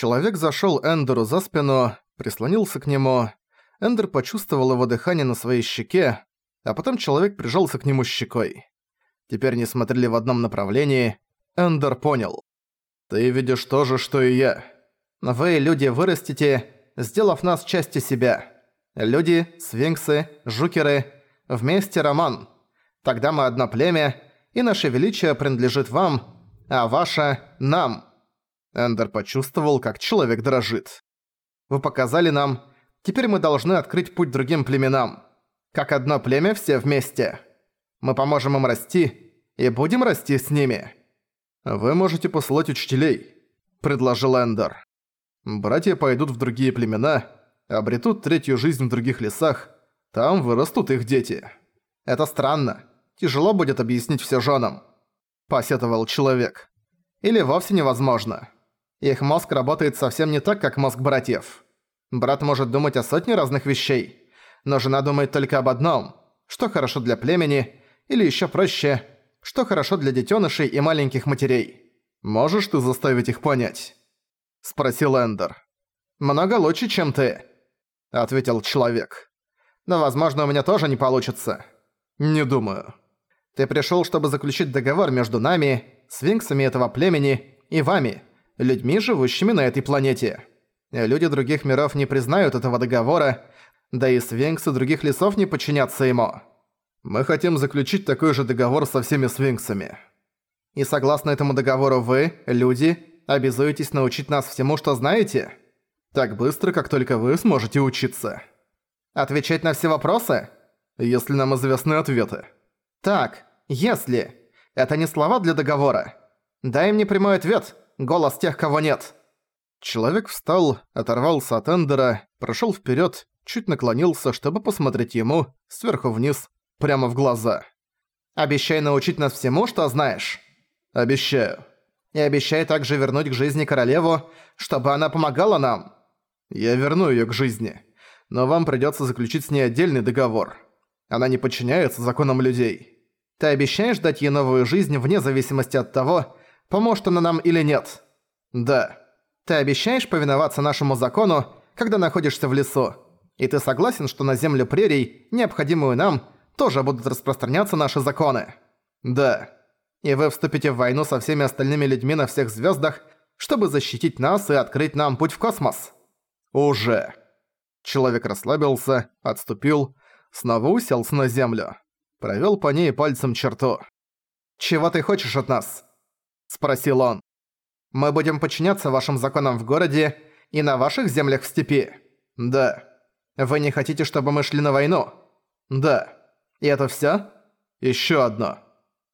Человек зашёл Эндеру за спину, прислонился к нему. Эндер почувствовал его дыхание на своей щеке, а потом человек прижался к нему щекой. Теперь не смотрели в одном направлении. Эндер понял. «Ты видишь то же, что и я. Вы, люди, вырастете, сделав нас частью себя. Люди, свинксы, жукеры, вместе роман. Тогда мы одно племя, и наше величие принадлежит вам, а ваше – нам». Эндер почувствовал, как человек дрожит. «Вы показали нам, теперь мы должны открыть путь другим племенам. Как одно племя все вместе. Мы поможем им расти и будем расти с ними». «Вы можете послать учителей», – предложил Эндер. «Братья пойдут в другие племена, обретут третью жизнь в других лесах, там вырастут их дети». «Это странно. Тяжело будет объяснить все женам», – посетовал человек. «Или вовсе невозможно. Их мозг работает совсем не так, как мозг братьев. Брат может думать о сотне разных вещей, но жена думает только об одном – что хорошо для племени, или еще проще – что хорошо для детенышей и маленьких матерей. Можешь ты заставить их понять?» – спросил Эндер. «Много лучше, чем ты», – ответил человек. «Но, возможно, у меня тоже не получится». «Не думаю». «Ты пришёл, чтобы заключить договор между нами, свинксами этого племени, и вами, людьми, живущими на этой планете. Люди других миров не признают этого договора, да и свинксы других лесов не подчинятся ему. Мы хотим заключить такой же договор со всеми свинксами. И согласно этому договору вы, люди, обязуетесь научить нас всему, что знаете? Так быстро, как только вы сможете учиться. Отвечать на все вопросы? Если нам известны ответы. Так, если. Это не слова для договора. Дай мне прямой ответ. Голос тех, кого нет. Человек встал, оторвался от Эндера, прошёл вперёд, чуть наклонился, чтобы посмотреть ему, сверху вниз, прямо в глаза. «Обещай научить нас всему, что знаешь». «Обещаю». «И обещай также вернуть к жизни королеву, чтобы она помогала нам». «Я верну её к жизни. Но вам придётся заключить с ней отдельный договор. Она не подчиняется законам людей». «Ты обещаешь дать ей новую жизнь вне зависимости от того, поможет она нам или нет?» «Да». «Ты обещаешь повиноваться нашему закону, когда находишься в лесу?» И ты согласен, что на землю прерий, необходимую нам, тоже будут распространяться наши законы. Да. И вы вступите в войну со всеми остальными людьми на всех звездах, чтобы защитить нас и открыть нам путь в космос. Уже. Человек расслабился, отступил, снова уселся на землю. Провёл по ней пальцем черту. «Чего ты хочешь от нас?» – спросил он. «Мы будем подчиняться вашим законам в городе и на ваших землях в степи?» «Да». «Вы не хотите, чтобы мы шли на войну?» «Да». И это всё? Ещё одно.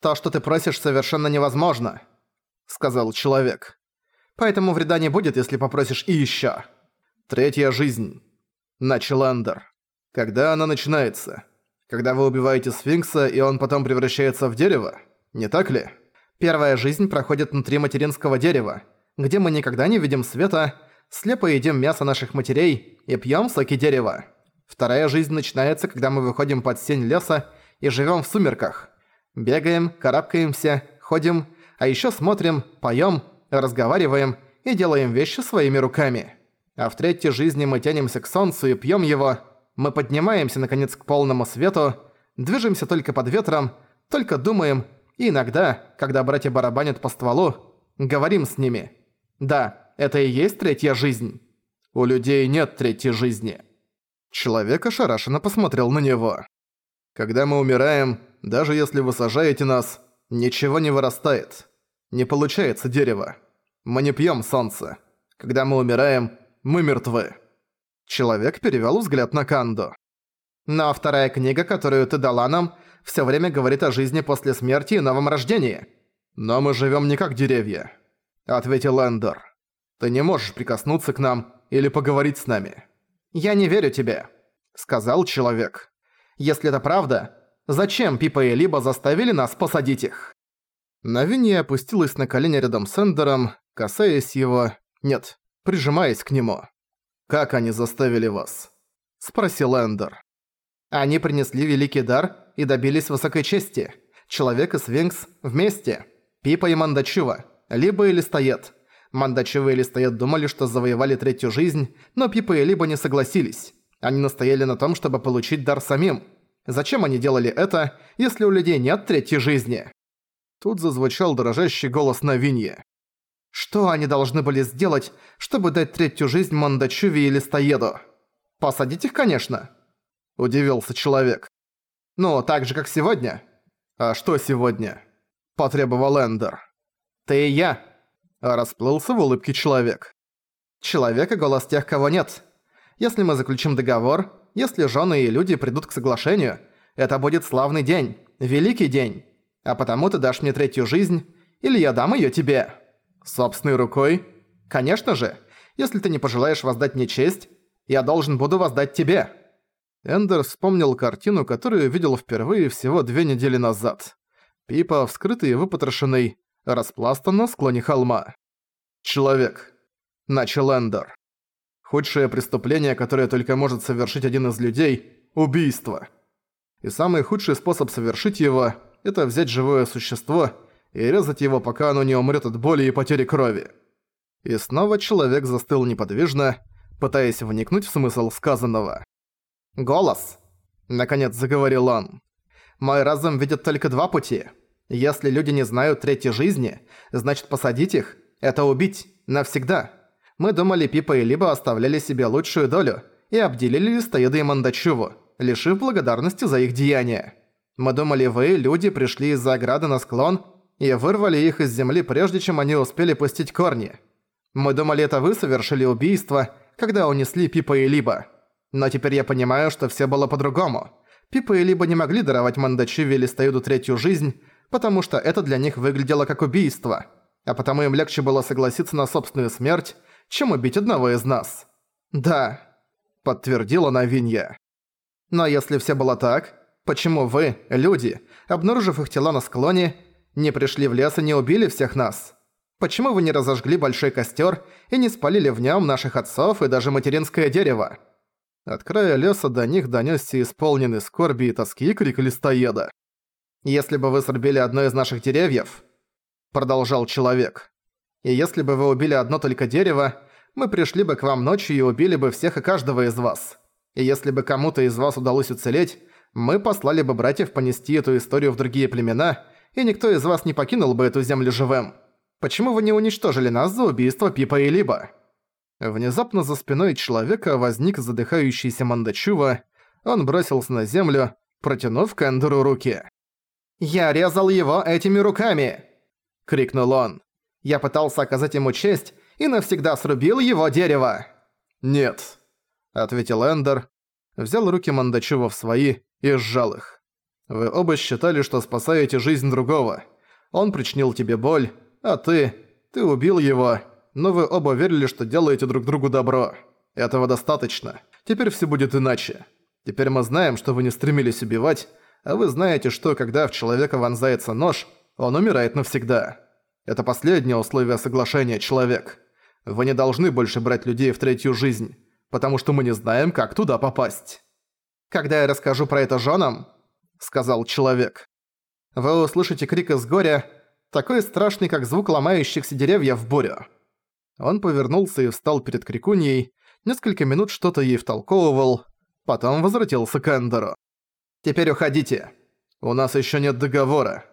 То, что ты просишь, совершенно невозможно, сказал человек. Поэтому вреда не будет, если попросишь и ещё. Третья жизнь. Начал Эндер. Когда она начинается? Когда вы убиваете сфинкса, и он потом превращается в дерево? Не так ли? Первая жизнь проходит внутри материнского дерева, где мы никогда не видим света, слепо едим мясо наших матерей и пьём соки дерева. Вторая жизнь начинается, когда мы выходим под сень леса и живем в сумерках. Бегаем, карабкаемся, ходим, а еще смотрим, поем, разговариваем и делаем вещи своими руками. А в третьей жизни мы тянемся к солнцу и пьем его, мы поднимаемся наконец к полному свету, движемся только под ветром, только думаем, и иногда, когда братья барабанят по стволу, говорим с ними. Да, это и есть третья жизнь. У людей нет третьей жизни. Человек ошарашенно посмотрел на него. «Когда мы умираем, даже если вы сажаете нас, ничего не вырастает. Не получается дерево. Мы не пьем солнце. Когда мы умираем, мы мертвы». Человек перевел взгляд на Канду. «Но вторая книга, которую ты дала нам, все время говорит о жизни после смерти и новом рождении. Но мы живем не как деревья», — ответил Эндер. «Ты не можешь прикоснуться к нам или поговорить с нами». «Я не верю тебе», — сказал человек. «Если это правда, зачем Пипа и Либо заставили нас посадить их?» Навинья опустилась на колени рядом с Эндером, касаясь его... Нет, прижимаясь к нему. «Как они заставили вас?» — спросил Эндер. «Они принесли великий дар и добились высокой чести. Человек и Свинкс вместе. Пипа и Мандачува. Либо и Листоед. Мандачевы и Листоед думали, что завоевали третью жизнь, но Пипа и Либо не согласились. Они настояли на том, чтобы получить дар самим. Зачем они делали это, если у людей нет третьей жизни? Тут зазвучал дрожащий голос Навиньи. Что они должны были сделать, чтобы дать третью жизнь Мандачуве и Листоеду? Посадить их, конечно. Удивился человек. Ну, так же, как сегодня. А что сегодня? Потребовал Эндер. Ты и я. Расплылся в улыбке человек. Человек и голос тех, кого нет. Если мы заключим договор, если жены и люди придут к соглашению, это будет славный день, великий день. А потому ты дашь мне третью жизнь, или я дам её тебе. Собственной рукой? Конечно же. Если ты не пожелаешь воздать мне честь, я должен буду воздать тебе. Эндер вспомнил картину, которую видел впервые всего две недели назад. Пипа, вскрытый и выпотрошенный, распластан на склоне холма. «Человек», — начал Эндер. «Худшее преступление, которое только может совершить один из людей — убийство. И самый худший способ совершить его — это взять живое существо и резать его, пока оно не умрет от боли и потери крови». И снова человек застыл неподвижно, пытаясь вникнуть в смысл сказанного. «Голос!» – наконец заговорил он. «Мой разум видит только два пути. Если люди не знают третьей жизни, значит посадить их – это убить. Навсегда. Мы думали, Пипа и Либо оставляли себе лучшую долю и обделили Листоеда и Мандачуву, лишив благодарности за их деяния. Мы думали, вы, люди, пришли из-за ограды на склон и вырвали их из земли, прежде чем они успели пустить корни. Мы думали, это вы совершили убийство, когда унесли Пипа и Либо. Но теперь я понимаю, что все было по-другому. Пипа и Либо не могли даровать Мандачиве или Стоюду третью жизнь, потому что это для них выглядело как убийство. А потому им легче было согласиться на собственную смерть, чем убить одного из нас. «Да», — подтвердила Навинья. «Но если все было так, почему вы, люди, обнаружив их тела на склоне, не пришли в лес и не убили всех нас? Почему вы не разожгли большой костер и не спалили в нем наших отцов и даже материнское дерево?» От края леса до них донёсся исполненный скорби и тоски крик листоеда. «Если бы вы срубили одно из наших деревьев», — продолжал человек, «и если бы вы убили одно только дерево, мы пришли бы к вам ночью и убили бы всех и каждого из вас. И если бы кому-то из вас удалось уцелеть, мы послали бы братьев понести эту историю в другие племена, и никто из вас не покинул бы эту землю живым. Почему вы не уничтожили нас за убийство Пипа и Либо?» Внезапно за спиной человека возник задыхающийся Мандачува, он бросился на землю, протянув к руки. «Я резал его этими руками!» — крикнул он. «Я пытался оказать ему честь и навсегда срубил его дерево!» «Нет», — ответил Эндер, взял руки Мандачува в свои и сжал их. «Вы оба считали, что спасаете жизнь другого. Он причинил тебе боль, а ты... ты убил его, но вы оба верили, что делаете друг другу добро. Этого достаточно. Теперь все будет иначе. Теперь мы знаем, что вы не стремились убивать, а вы знаете, что когда в человека вонзается нож, он умирает навсегда. Это последнее условие соглашения, человек. Вы не должны больше брать людей в третью жизнь, потому что мы не знаем, как туда попасть. «Когда я расскажу про это женам», — сказал человек, — «вы услышите крик из горя, такой страшный, как звук ломающихся деревьев в бурю». Он повернулся и встал перед Крикуньей, несколько минут что-то ей втолковывал, потом возвратился к Эндеру. «Теперь уходите. У нас ещё нет договора.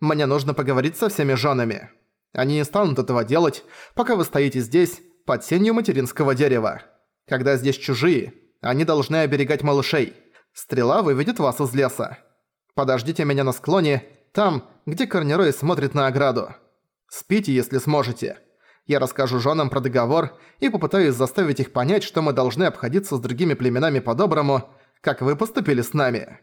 Мне нужно поговорить со всеми женами. Они не станут этого делать, пока вы стоите здесь, под сенью материнского дерева. Когда здесь чужие, они должны оберегать малышей. Стрела выведет вас из леса. Подождите меня на склоне, там, где Корнерой смотрит на ограду. Спите, если сможете». Я расскажу женам про договор и попытаюсь заставить их понять, что мы должны обходиться с другими племенами по-доброму, как вы поступили с нами».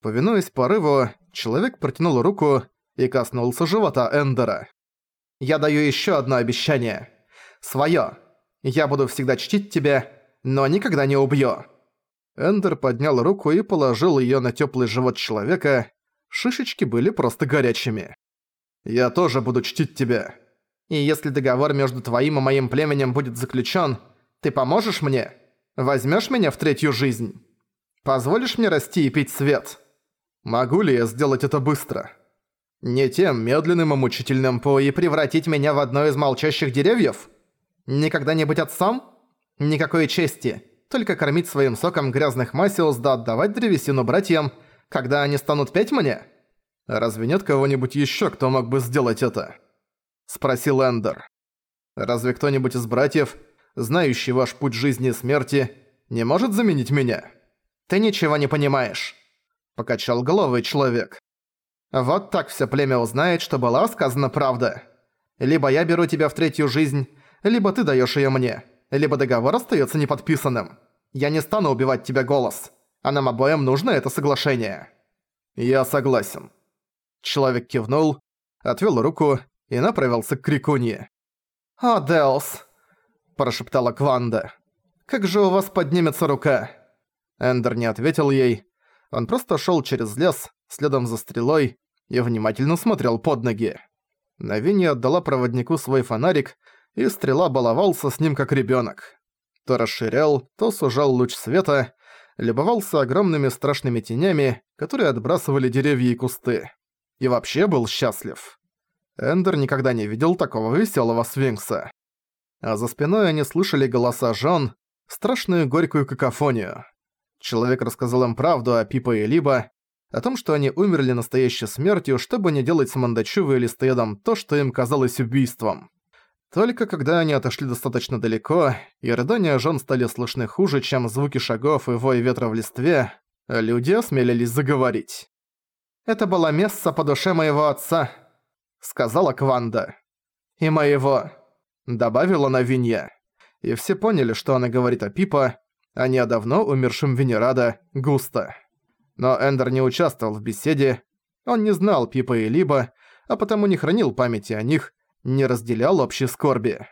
Повинуясь порыву, человек протянул руку и коснулся живота Эндера. «Я даю еще одно обещание. Своё. Я буду всегда чтить тебя, но никогда не убью». Эндер поднял руку и положил её на тёплый живот человека. Шишечки были просто горячими. «Я тоже буду чтить тебя», и если договор между твоим и моим племенем будет заключен, ты поможешь мне? Возьмешь меня в третью жизнь? Позволишь мне расти и пить свет? Могу ли я сделать это быстро? Не тем медленным и мучительным по и превратить меня в одно из молчащих деревьев? Никогда не быть отцом? Никакой чести. Только кормить своим соком грязных масел да отдавать древесину братьям, когда они станут петь мне? Разве нет кого-нибудь ещё, кто мог бы сделать это? Спросил Эндер. Разве кто-нибудь из братьев, знающий ваш путь жизни и смерти, не может заменить меня? Ты ничего не понимаешь. Покачал головой человек. Вот так всё племя узнает, что была сказана правда. Либо я беру тебя в третью жизнь, либо ты даёшь её мне, либо договор остаётся неподписанным. Я не стану убивать тебя голос, а нам обоим нужно это соглашение. Я согласен. Человек кивнул, отвёл руку и направился к Крикунье. «О, Делс!» – прошептала Кванда. «Как же у вас поднимется рука?» Эндер не ответил ей. Он просто шёл через лес, следом за стрелой, и внимательно смотрел под ноги. Навинья отдала проводнику свой фонарик, и стрела баловался с ним как ребёнок. То расширял, то сужал луч света, любовался огромными страшными тенями, которые отбрасывали деревья и кусты. И вообще был счастлив. Эндер никогда не видел такого веселого свинкса. А за спиной они слышали голоса жен, страшную горькую какофонию. Человек рассказал им правду о Пипа и Либо, о том, что они умерли настоящей смертью, чтобы не делать с Мандачувой или Стоядом то, что им казалось убийством. Только когда они отошли достаточно далеко, и рыдания жен стали слышны хуже, чем звуки шагов и вой ветра в листве, люди осмелились заговорить. «Это было место по душе моего отца», — сказала Кванда. «И моего», — добавила на Винья. И все поняли, что она говорит о Пипа, а не о давно умершем Венерада Густа. Но Эндер не участвовал в беседе, он не знал Пипа и Либо, а потому не хранил памяти о них, не разделял общей скорби.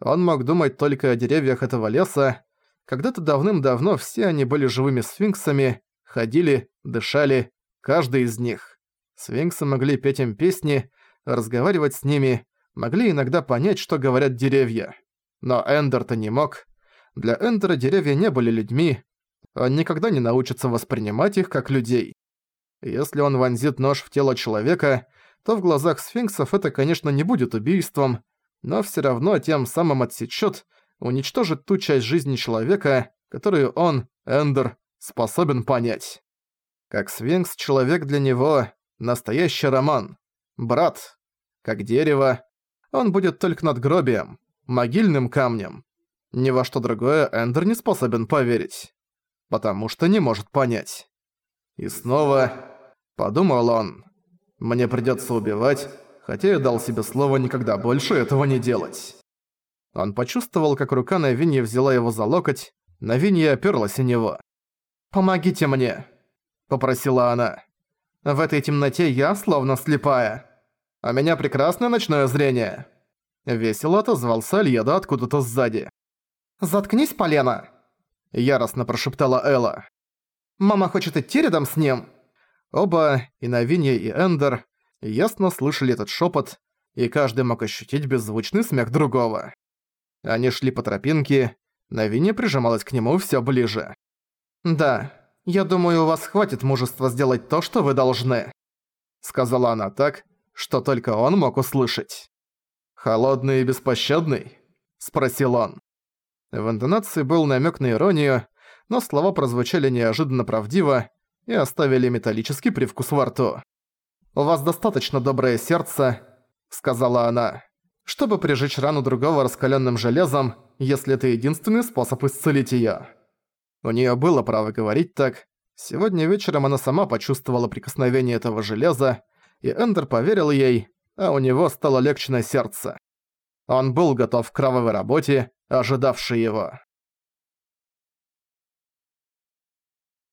Он мог думать только о деревьях этого леса. Когда-то давным-давно все они были живыми сфинксами, ходили, дышали, каждый из них. Сфинксы могли петь им песни, разговаривать с ними, могли иногда понять, что говорят деревья. Но Эндер-то не мог. Для Эндера деревья не были людьми, он никогда не научится воспринимать их как людей. Если он вонзит нож в тело человека, то в глазах сфинксов это, конечно, не будет убийством, но всё равно тем самым отсечёт, уничтожит ту часть жизни человека, которую он, Эндер, способен понять. Как сфинкс, человек для него — настоящий роман. Брат. Как дерево. Он будет только надгробием, могильным камнем. Ни во что другое Эндер не способен поверить. Потому что не может понять. И снова, подумал он, мне придётся убивать, хотя я дал себе слово никогда больше этого не делать. Он почувствовал, как рука Навиньи взяла его за локоть, Навинья оперлась о него. «Помогите мне!» – попросила она. «В этой темноте я словно слепая. А меня прекрасное ночное зрение!» Весело отозвался Альеда откуда-то сзади. «Заткнись, Полена!» – яростно прошептала Элла. «Мама хочет идти рядом с ним!» Оба, и Навинья, и Эндер, ясно слышали этот шепот, и каждый мог ощутить беззвучный смех другого. Они шли по тропинке, Навинья прижималась к нему все ближе. «Да, я думаю, у вас хватит мужества сделать то, что вы должны», сказала она так, что только он мог услышать. «Холодный и беспощадный?» – спросил он. В интонации был намек на иронию, но слова прозвучали неожиданно правдиво, и оставили металлический привкус во рту. «У вас достаточно доброе сердце», — сказала она, «чтобы прижечь рану другого раскаленным железом, если это единственный способ исцелить её». У неё было право говорить так. Сегодня вечером она сама почувствовала прикосновение этого железа, и Эндер поверил ей, а у него стало легче на сердце. Он был готов к кровавой работе, ожидавшей его.